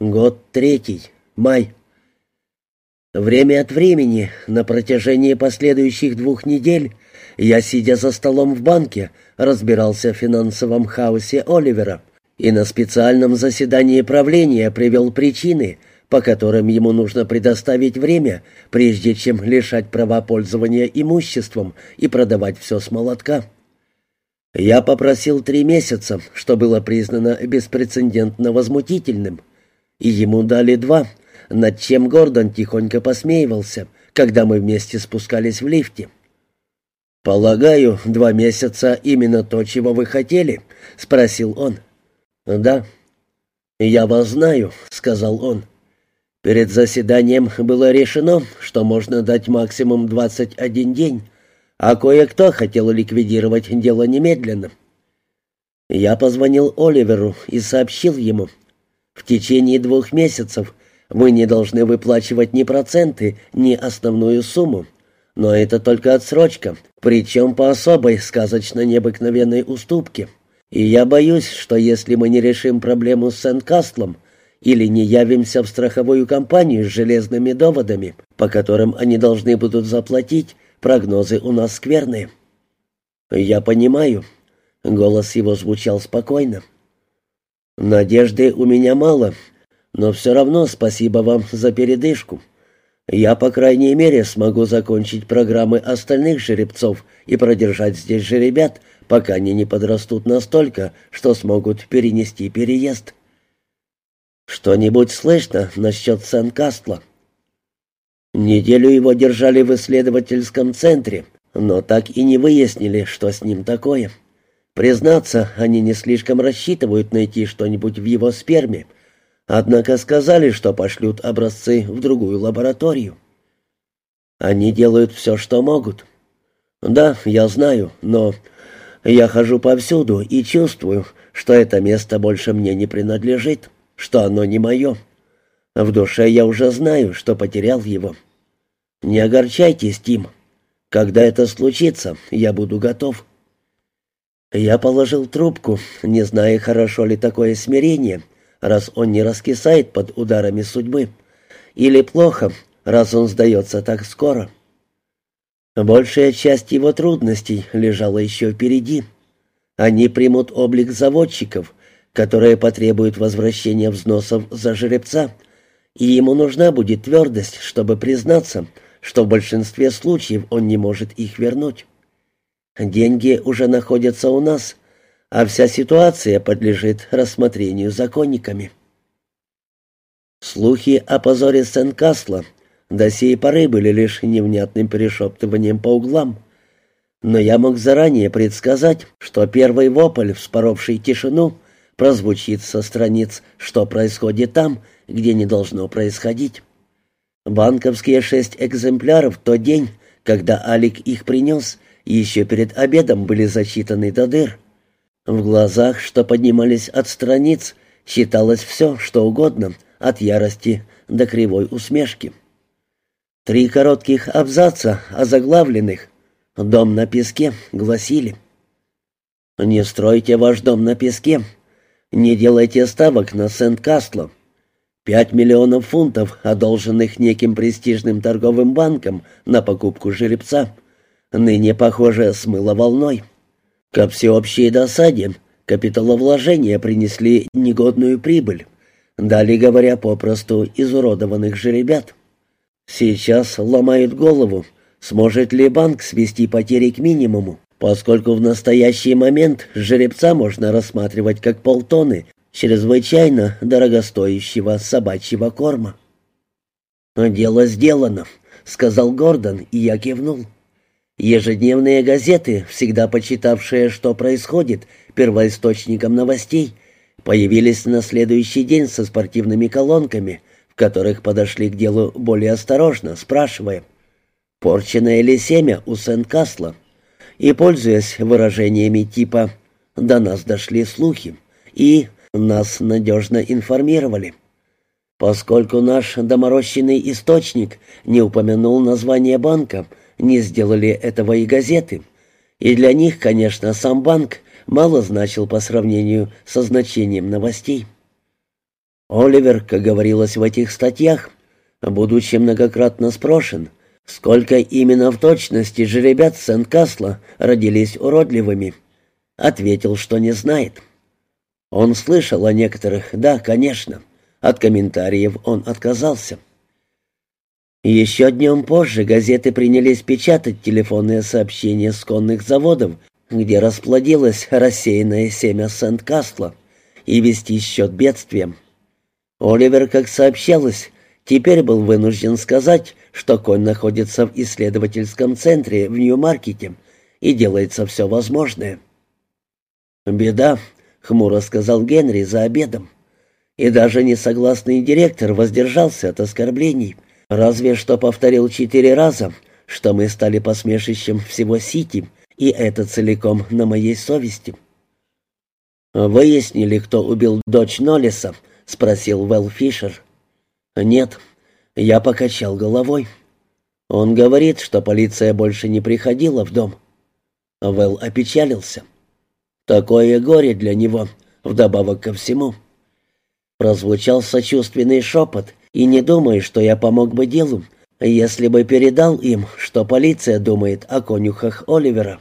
Год третий. Май. Время от времени, на протяжении последующих двух недель, я, сидя за столом в банке, разбирался в финансовом хаосе Оливера и на специальном заседании правления привел причины, по которым ему нужно предоставить время, прежде чем лишать права пользования имуществом и продавать все с молотка. Я попросил три месяца, что было признано беспрецедентно возмутительным — и ему дали два, над чем Гордон тихонько посмеивался, когда мы вместе спускались в лифте. «Полагаю, два месяца именно то, чего вы хотели?» — спросил он. «Да». «Я вас знаю», — сказал он. «Перед заседанием было решено, что можно дать максимум 21 день, а кое-кто хотел ликвидировать дело немедленно». Я позвонил Оливеру и сообщил ему, в течение двух месяцев вы не должны выплачивать ни проценты, ни основную сумму. Но это только отсрочка, причем по особой сказочно необыкновенной уступке. И я боюсь, что если мы не решим проблему с Сент-Кастлом или не явимся в страховую компанию с железными доводами, по которым они должны будут заплатить, прогнозы у нас скверные. «Я понимаю». Голос его звучал спокойно. «Надежды у меня мало, но все равно спасибо вам за передышку. Я, по крайней мере, смогу закончить программы остальных жеребцов и продержать здесь жеребят, пока они не подрастут настолько, что смогут перенести переезд». «Что-нибудь слышно насчет Сен-Кастла?» Неделю его держали в исследовательском центре, но так и не выяснили, что с ним такое. Признаться, они не слишком рассчитывают найти что-нибудь в его сперме, однако сказали, что пошлют образцы в другую лабораторию. Они делают все, что могут. Да, я знаю, но я хожу повсюду и чувствую, что это место больше мне не принадлежит, что оно не мое. В душе я уже знаю, что потерял его. Не огорчайтесь, Тим. Когда это случится, я буду готов. Я положил трубку, не зная, хорошо ли такое смирение, раз он не раскисает под ударами судьбы, или плохо, раз он сдается так скоро. Большая часть его трудностей лежала еще впереди. Они примут облик заводчиков, которые потребуют возвращения взносов за жеребца, и ему нужна будет твердость, чтобы признаться, что в большинстве случаев он не может их вернуть. Деньги уже находятся у нас, а вся ситуация подлежит рассмотрению законниками. Слухи о позоре Сен-Касла до сей поры были лишь невнятным перешептыванием по углам, но я мог заранее предсказать, что первый вопль, вспоровший тишину, прозвучит со страниц «Что происходит там, где не должно происходить». Банковские шесть экземпляров в тот день, когда Алик их принес, еще перед обедом были зачитаны до дыр. В глазах, что поднимались от страниц, считалось все, что угодно, от ярости до кривой усмешки. Три коротких абзаца, озаглавленных «Дом на песке» гласили «Не стройте ваш дом на песке, не делайте ставок на Сент-Кастло. Пять миллионов фунтов, одолженных неким престижным торговым банком на покупку жеребца, ныне, похоже, смыло волной. Ко всеобщей досаде капиталовложения принесли негодную прибыль, далее говоря попросту изуродованных жеребят. Сейчас ломают голову, сможет ли банк свести потери к минимуму, поскольку в настоящий момент жеребца можно рассматривать как полтонны чрезвычайно дорогостоящего собачьего корма. «Дело сделано», — сказал Гордон, и я кивнул. Ежедневные газеты, всегда почитавшие, что происходит, первоисточником новостей, появились на следующий день со спортивными колонками, в которых подошли к делу более осторожно, спрашивая, порченное ли семя у Сент-Касла, и, пользуясь выражениями типа «до нас дошли слухи» и «нас надежно информировали». Поскольку наш доморощенный источник не упомянул название банка, не сделали этого и газеты. И для них, конечно, сам банк мало значил по сравнению со значением новостей. Оливер, как говорилось в этих статьях, будучи многократно спрошен, сколько именно в точности жеребят Сент-Касла родились уродливыми, ответил, что не знает. Он слышал о некоторых, да, конечно. От комментариев он отказался. Еще днем позже газеты принялись печатать телефонные сообщения с конных заводов, где расплодилось рассеянное семя Сент-Касла, и вести счет бедствиям. Оливер, как сообщалось, теперь был вынужден сказать, что конь находится в исследовательском центре в Нью-Маркете и делается все возможное. «Беда», — хмуро сказал Генри за обедом. И даже несогласный директор воздержался от оскорблений, разве что повторил четыре раза, что мы стали посмешищем всего Сити, и это целиком на моей совести. «Выяснили, кто убил дочь Ноллиса?» — спросил Вэл Фишер. «Нет». Я покачал головой. Он говорит, что полиция больше не приходила в дом. Вэл опечалился. Такое горе для него, вдобавок ко всему. Прозвучал сочувственный шепот, и не думай, что я помог бы делу, если бы передал им, что полиция думает о конюхах Оливера.